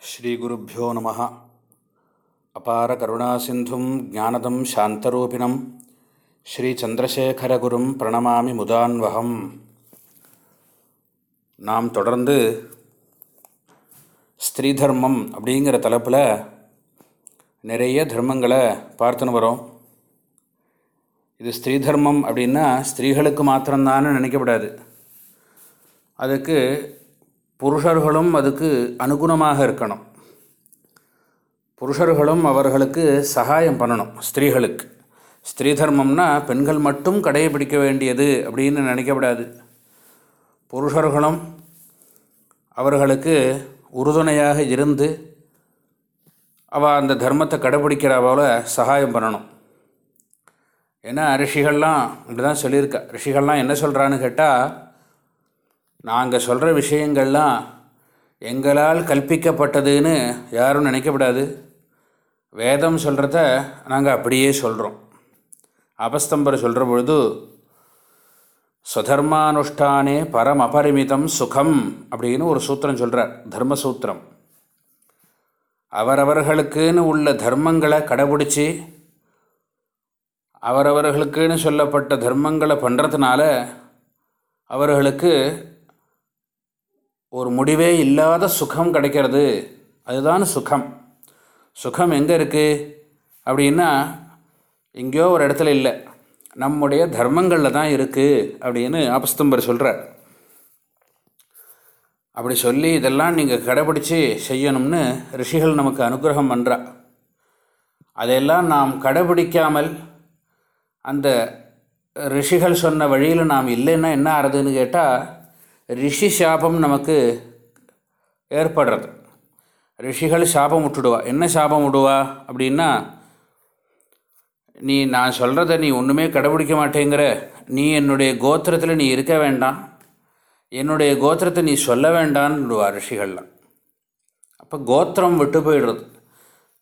ஸ்ரீகுருப்போ நம. அபார கருணாசிந்தும் ஜானதம் சாந்தரூபிணம். ஸ்ரீச்சந்திரசேகரகுரும் பிரணமாமி முதான்வகம். நாம் தொடர்ந்து ஸ்திரீ தர்மம் அப்படிங்கிற தலைப்பில் நிறைய தர்மங்களை பார்த்துன்னு வரோம். இது ஸ்திரீ தர்மம் அப்படின்னா ஸ்திரீகளுக்கு மாத்திரம்தான்னு நினைக்கப்படாது அதுக்கு புருஷர்களும் அதுக்கு அனுகுணமாக இருக்கணும். புருஷர்களும் அவர்களுக்கு சகாயம் பண்ணணும் ஸ்திரீகளுக்கு. ஸ்திரீ தர்மம்னா பெண்கள் மட்டும் கடைபிடிக்க வேண்டியது அப்படின்னு நினைக்கப்படாது. புருஷர்களும் அவர்களுக்கு உறுதுணையாக இருந்து அவள் அந்த தர்மத்தை கடைபிடிக்கிற போல் சகாயம் பண்ணணும். ஏன்னா ரிஷிகள்லாம் இப்படி தான் சொல்லியிருக்கா. ரிஷிகள்லாம் என்ன சொல்கிறான்னு கேட்டால் நாங்கள் சொல்கிற விஷயங்கள்லாம் எங்களால் கல்பிக்கப்பட்டதுன்னு யாரும் நினைக்கப்படாது வேதம் சொல்கிறத நாங்கள் அப்படியே சொல்கிறோம் அபஸ்தம்பர் சொல்கிற பொழுது சுதர்மானுஷ்டானே பரம் அபரிமிதம் சுகம் அப்படின்னு ஒரு சூத்திரம் சொல்கிறார் தர்மசூத்திரம். அவரவர்களுக்குன்னு உள்ள தர்மங்களை கடைபிடிச்சி அவரவர்களுக்குன்னு சொல்லப்பட்ட தர்மங்களை பண்ணுறதுனால அவர்களுக்கு ஒரு முடிவே இல்லாத சுகம் கிடைக்கிறது. அதுதான் சுகம். சுகம் எங்கே இருக்குது அப்படின்னா எங்கேயோ ஒரு இடத்துல இல்லை. நம்முடைய தர்மங்களில் தான் இருக்குது அப்படின்னு ஆபஸ்தம்பர் சொல்கிறார் அப்படி சொல்லி இதெல்லாம் நீங்கள் கடைபிடிச்சி செய்யணும்னு ரிஷிகள் நமக்கு அனுகிரகம் பண்ணுறா அதையெல்லாம் நாம் கடைபிடிக்காமல் அந்த ரிஷிகள் சொன்ன வழியில் நாம் இல்லைன்னா என்ன ஆறுதுன்னு கேட்டால் ரிஷி சாபம் நமக்கு ஏற்படுறது. ரிஷிகள் சாபம் விட்டுடுவா. என்ன சாபம் விடுவா? அப்படின்னா நீ நான் சொல்கிறத நீ ஒன்றுமே கடைபிடிக்க மாட்டேங்கிற. நீ என்னுடைய கோத்திரத்தில் நீ இருக்க வேண்டாம். என்னுடைய கோத்திரத்தை நீ சொல்ல வேண்டான்னு விடுவா ரிஷிகள்லாம். அப்போ கோத்திரம் விட்டு போயிடுறது.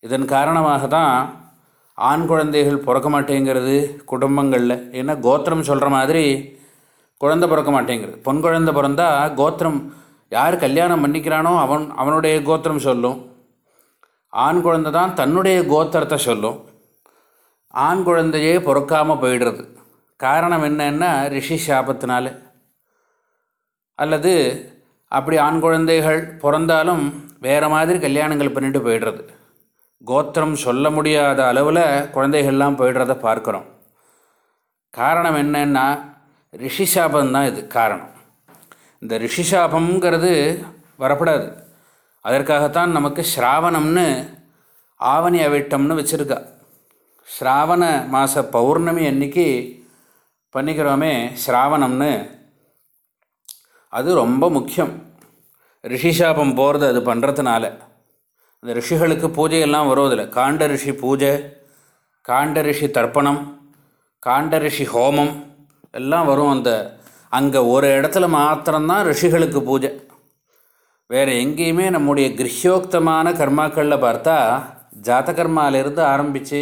இதன் காரணமாக தான் ஆண் குழந்தைகள் பிறக்க மாட்டேங்கிறது குடும்பங்களில். ஏன்னா கோத்திரம் சொல்கிற மாதிரி குழந்தை பிறக்க மாட்டேங்கிறது. பொன் குழந்தை பிறந்தா கோத்திரம் யார் கல்யாணம் பண்ணிக்கிறானோ அவன் அவனுடைய கோத்திரம் சொல்லும். ஆண் குழந்தை தான் தன்னுடைய கோத்திரத்தை சொல்லும். ஆண் குழந்தையே பிறக்காமல் போயிடுறது. காரணம் என்னன்னா ரிஷி சாபத்தினால. அல்லது அப்படி ஆண் குழந்தைகள் பிறந்தாலும் வேறு மாதிரி கல்யாணங்கள் பண்ணிட்டு போயிடுறது. கோத்திரம் சொல்ல முடியாத அளவில் குழந்தைகள்லாம் போயிடுறத பார்க்குறோம். காரணம் என்னென்னா ரிஷிசாபம் தான் இது காரணம். இந்த ரிஷிசாபங்கிறது வரப்படாது. அதற்காகத்தான் நமக்கு ஸ்ராவணம்னு ஆவணி அவிட்டம்னு வச்சுருக்கா. ஸ்ராவண மாத பௌர்ணமி அன்னைக்கு பண்ணிக்கிறோமே ஸ்ராவணம்னு. அது ரொம்ப முக்கியம். ரிஷிசாபம் போகிறது அது பண்ணுறதுனால அந்த ரிஷிகளுக்கு பூஜையெல்லாம் வருவதில்லை காண்ட ரிஷி பூஜை காண்ட ரிஷி தர்ப்பணம் காண்ட ரிஷி ஹோமம் எல்லாம் வரும் அந்த அங்கே ஒரு இடத்துல மாத்திரம்தான் ரிஷிகளுக்கு பூஜை. வேறு எங்கேயுமே நம்முடைய கிரஹ்யோக்தமான கர்மாக்களில் பார்த்தா ஜாதகர்மாலிருந்து ஆரம்பித்து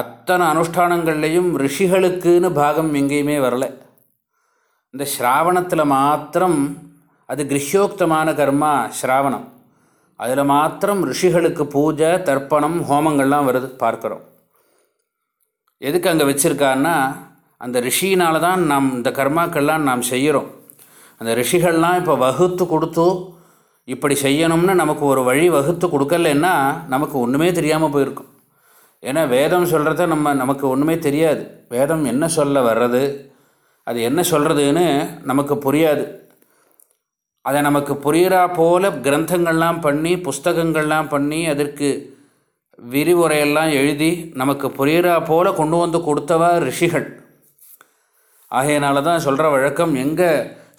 அத்தனை அனுஷ்டானங்கள்லேயும் ரிஷிகளுக்குன்னு பாகம் எங்கேயுமே வரலை. இந்த ஸ்ராவணத்தில் மாத்திரம் அது கிரஹ்யோக்தமான கர்மா ஸ்ராவணம். அதில் மாத்திரம் ரிஷிகளுக்கு பூஜை தர்ப்பணம் ஹோமங்கள்லாம் வருது பார்க்குறோம். எதுக்கு அங்கே வச்சுருக்கான்னா அந்த ரிஷியினால தான் நாம் இந்த கர்மாக்கள்லாம் நாம் செய்கிறோம். அந்த ரிஷிகள்லாம் இப்போ வகுத்து கொடுத்து இப்படி செய்யணும்னு நமக்கு ஒரு வழி வகுத்து கொடுக்கலன்னா நமக்கு ஒன்றுமே தெரியாமல் போயிருக்கும். ஏன்னா வேதம் சொல்கிறத நம்ம நமக்கு ஒன்றுமே தெரியாது. வேதம் என்ன சொல்ல வர்றது அது என்ன சொல்கிறதுன்னு நமக்கு புரியாது. அதை நமக்கு புரிகிறா போல கிரந்தங்கள்லாம் பண்ணி புஸ்தகங்கள்லாம் பண்ணி அதற்கு விரிவுரையெல்லாம் எழுதி நமக்கு புரிகிறா போல கொண்டு வந்து கொடுத்தவா ரிஷிகள். ஆகையினால தான் சொல்கிற வழக்கம் எங்கே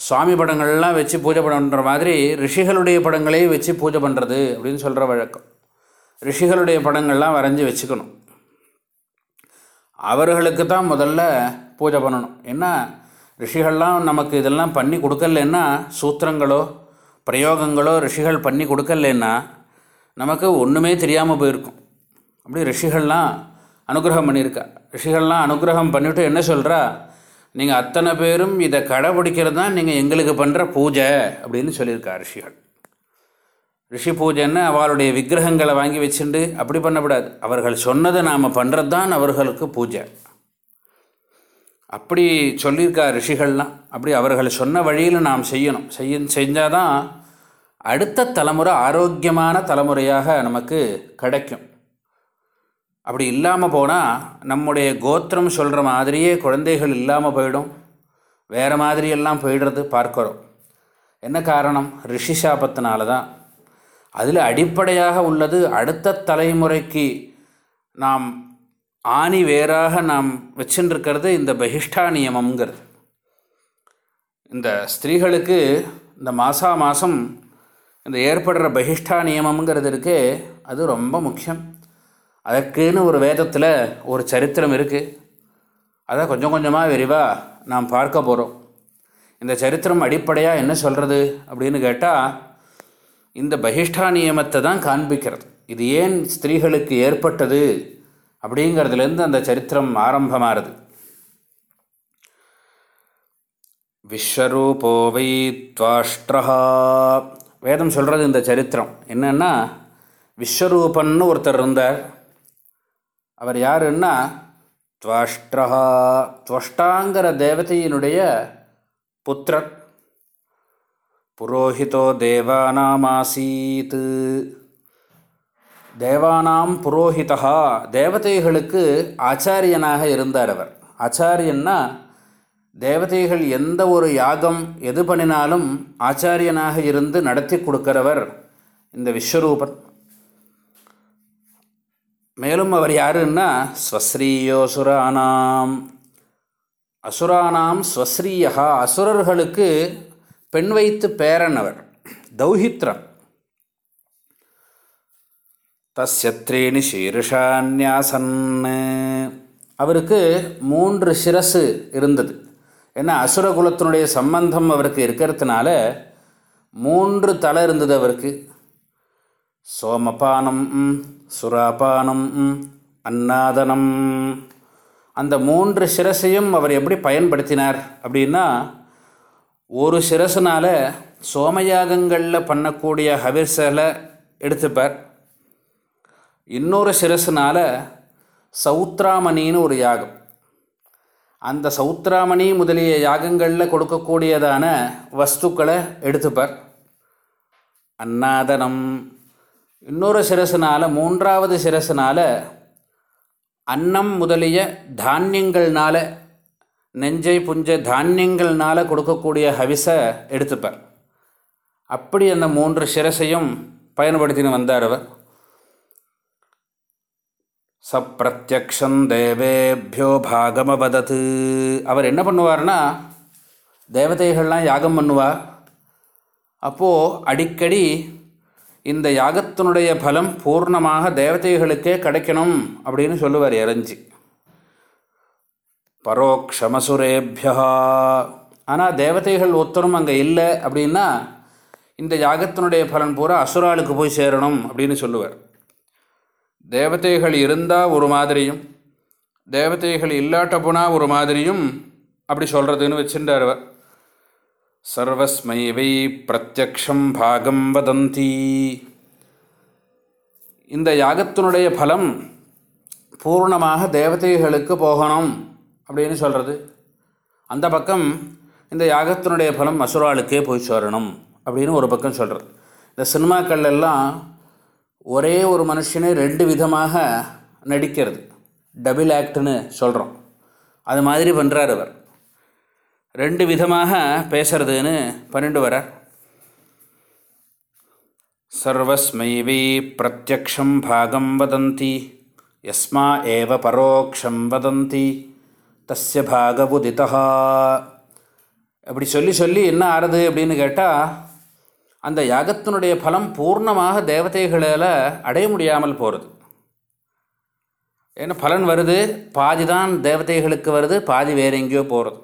சுவாமி படங்கள்லாம் வச்சு பூஜை பண்ணுற மாதிரி ரிஷிகளுடைய படங்களையும் வச்சு பூஜை பண்ணுறது அப்படின்னு சொல்கிற வழக்கம். ரிஷிகளுடைய படங்கள்லாம் வரைஞ்சி வச்சுக்கணும். அவர்களுக்கு தான் முதல்ல பூஜை பண்ணணும். ஏன்னா ரிஷிகள்லாம் நமக்கு இதெல்லாம் பண்ணி கொடுக்கலன்னா சூத்திரங்களோ பிரயோகங்களோ ரிஷிகள் பண்ணி கொடுக்கலன்னா நமக்கு ஒன்றுமே தெரியாமல் போயிருக்கும். அப்படி ரிஷிகள்லாம் அனுகிரகம் பண்ணியிருக்கா. ரிஷிகள்லாம் அனுகிரகம் பண்ணிவிட்டு என்ன சொல்கிறா நீங்கள் அத்தனை பேரும் இதை கடைபிடிக்கிறது தான் நீங்கள் எங்களுக்கு பண்ணுற பூஜை அப்படின்னு சொல்லியிருக்கா ரிஷிகள். ரிஷி பூஜைன்னு அவளுடைய விக்கிரகங்களை வாங்கி வச்சுண்டு அப்படி பண்ணக்கூடாது. அவர்கள் சொன்னதை நாம் பண்ணுறது தான் அவர்களுக்கு பூஜை. அப்படி சொல்லியிருக்கா ரிஷிகள்லாம். அப்படி அவர்கள் சொன்ன வழியில் நாம் செய்யணும். செய்ய செஞ்சால் தான் அடுத்த தலைமுறை ஆரோக்கியமான தலைமுறையாக நமக்கு கிடைக்கும். அப்படி இல்லாமல் போனால் நம்முடைய கோத்திரம் சொல்கிற மாதிரியே குழந்தைகள் இல்லாமல் போயிடும். வேறு மாதிரியெல்லாம் போயிடுறது பார்க்குறோம். என்ன காரணம்? ரிஷி சாபத்தினால தான் அதில் அடிப்படையாக உள்ளது அடுத்த தலைமுறைக்கு நாம் ஆணி வேறாக நாம் வச்சுருக்கிறது இந்த பகிஷ்டா நியமம்ங்கிறது. இந்த ஸ்திரீகளுக்கு இந்த மாதா மாதம் இந்த ஏற்படுற பகிஷ்டா நியமம்ங்கிறது இருக்கே அது ரொம்ப முக்கியம். அதற்குன்னு ஒரு வேதத்தில் ஒரு சரித்திரம் இருக்குது அதை கொஞ்சம் கொஞ்சமாக விரிவாக நாம் பார்க்க போகிறோம் இந்த சரித்திரம் அடிப்படையாக என்ன சொல்கிறது அப்படின்னு கேட்டால் இந்த பகிஷ்டா நியமத்தை தான் காண்பிக்கிறது. இது ஏன் ஸ்திரீகளுக்கு ஏற்பட்டது அப்படிங்கிறதுலேருந்து அந்த சரித்திரம் ஆரம்பமாகிறது விஸ்வரூபோ வை துவாஷ்டா வேதம் சொல்கிறது இந்த சரித்திரம். என்னென்னா விஸ்வரூபன்னு ஒருத்தர் இருந்தார். அவர் யாருன்னா? துவாஷ்டா துவஷ்டாங்கிற தேவதையினுடைய புத்திரர் புரோஹிதோ தேவானாமாசீத். தேவானாம் புரோஹிதா தேவதைகளுக்கு ஆச்சாரியனாக இருந்தார் அவர். ஆச்சாரியன்னா தேவதைகள் எந்த ஒரு யாகம் எது பண்ணினாலும் ஆச்சாரியனாக இருந்து நடத்தி கொடுக்கிறவர் இந்த விஸ்வரூபன். மேலும் அவர் யாருன்னா ஸ்வஸ்ரீயோசுரானாம். அசுரானாம் ஸ்வஸ்ரீயா அசுரர்களுக்கு பெண் வைத்து பேரன் அவர் தௌஹித்ரன் தஸ்யத்ரேணி சீருஷான்யாசன் அவருக்கு மூன்று சிரசு இருந்தது. ஏன்னா அசுரகுலத்தினுடைய சம்பந்தம் அவருக்கு இருக்கிறதுனால மூன்று தலை இருந்தது அவருக்கு. சோமபானம் சுராபானம் அன்னாதனம். அந்த மூன்று சிரசையும் அவர் எப்படி பயன்படுத்தினார் அப்படின்னா ஒரு சிரசுனால் சோமயாகங்களில் பண்ணக்கூடிய ஹவிர்சலை எடுத்துப்பார். இன்னொரு சிரசுனால் சௌத்ராமணின்னு ஒரு யாகம். அந்த சௌத்ராமணி முதலிய யாகங்களில் கொடுக்கக்கூடியதான வஸ்துக்களை எடுத்துப்பார். அன்னாதனம் இன்னொரு சிரசுனால் மூன்றாவது சிரசுனால் அன்னம் முதலிய தானியங்கள்னால் நெஞ்சை புஞ்ச தானியங்கள்னால் கொடுக்கக்கூடிய ஹவிசை எடுத்துப்பார். அப்படி அந்த மூன்று சிரசையும் பயன்படுத்தின்னு வந்தார் அவர். சப்பிரத்யக்ஷம் தேவேபியோ பாகமபதத்து அவர் என்ன பண்ணுவார்னா தேவதைகள்லாம் யாகம் பண்ணுவா அப்போது அடிக்கடி இந்த யாகத்தினுடைய பலம் பூர்ணமாக தேவதைகளுக்கே கிடைக்கணும் அப்படின்னு சொல்லுவார் இறஞ்சி பரோக்ஷமசுரேபியா. ஆனால் தேவதைகள் ஒத்தரும் அங்கே இல்லை அப்படின்னா இந்த யாகத்தினுடைய பலன் பூரா அசுராளுக்கு போய் சேரணும் அப்படின்னு சொல்லுவார். தேவதைகள் இருந்தால் ஒரு மாதிரியும் தேவதைகள் இல்லாட்ட போனால் ஒரு மாதிரியும் அப்படி சொல்கிறதுன்னு வச்சுட்டார் அவர். சர்வஸ்மை வை பிரத்யக்ஷம் பாகம் வதந்தி. இந்த யாகத்தினுடைய பலம் பூர்ணமாக தேவதைகளுக்கு போகணும் அப்படின்னு சொல்கிறது அந்த பக்கம் இந்த யாகத்தினுடைய பலம் அசுராளுக்கே போய் சேரணும் அப்படின்னு ஒரு பக்கம் சொல்கிறது இந்த சினிமாக்கள் எல்லாம் ஒரே ஒரு மனுஷனே ரெண்டு விதமாக நடிக்கிறது. டபுள் ஆக்ட்னு சொல்கிறோம் அது மாதிரி பண்ணுறார் அவர். ரெண்டு விதமாக பேசுறதுன்னு பன்னெண்டு வரார். சர்வஸ்மைவி பிரத்யக்ஷம் பாகம் வதந்தி யஸ்மா ஏவ பரோக்ஷம் வதந்தி தஸ்ய பாகவுதிதா அப்படி சொல்லி சொல்லி என்ன ஆறுது அப்படின்னு கேட்டால் அந்த யாகத்தினுடைய பலம் பூர்ணமாக தேவதைகளால் அடைய முடியாமல் போகிறது ஏன்னா பலன் வருது பாதி தான் தேவதைகளுக்கு வருது பாதி வேற எங்கேயோ போகிறது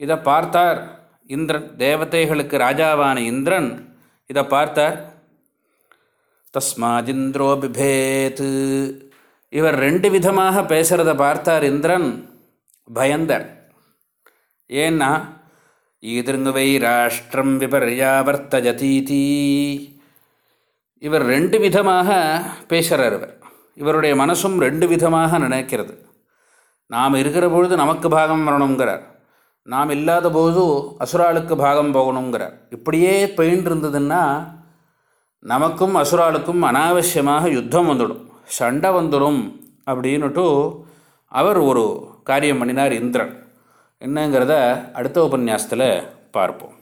இதை பார்த்தார் இந்திரன் தேவதைகளுக்கு ராஜாவான இந்திரன். இதை பார்த்தார். தஸ்மாதிந்திரோ பிபேத். இவர் ரெண்டு விதமாக பேசுகிறத பார்த்தார் இந்திரன் பயந்தர். ஏன்னா ஈதிருங்குவை ராஷ்டிரம் விபர்யாவர்த்தஜதீதி. இவர் ரெண்டு விதமாக பேசுகிறார் இவர். இவருடைய மனசும் ரெண்டு விதமாக நினைக்கிறது. நாம் இருக்கிற பொழுது நமக்கு பாகம் வரணுங்கிறார் நாம் இல்லாத போது அசுராளுக்கு பாகம் போகணுங்கிறார் இப்படியே பெயின் இருந்ததுன்னா நமக்கும் அசுராளுக்கும் அனாவசியமாக யுத்தம் வந்துடும். சண்டை வந்துடும் அப்படின்னுட்டு அவர் ஒரு காரியம் பண்ணினார் இந்திரன். என்னங்கிறத அடுத்த உபன்யாசத்தில் பார்ப்போம்.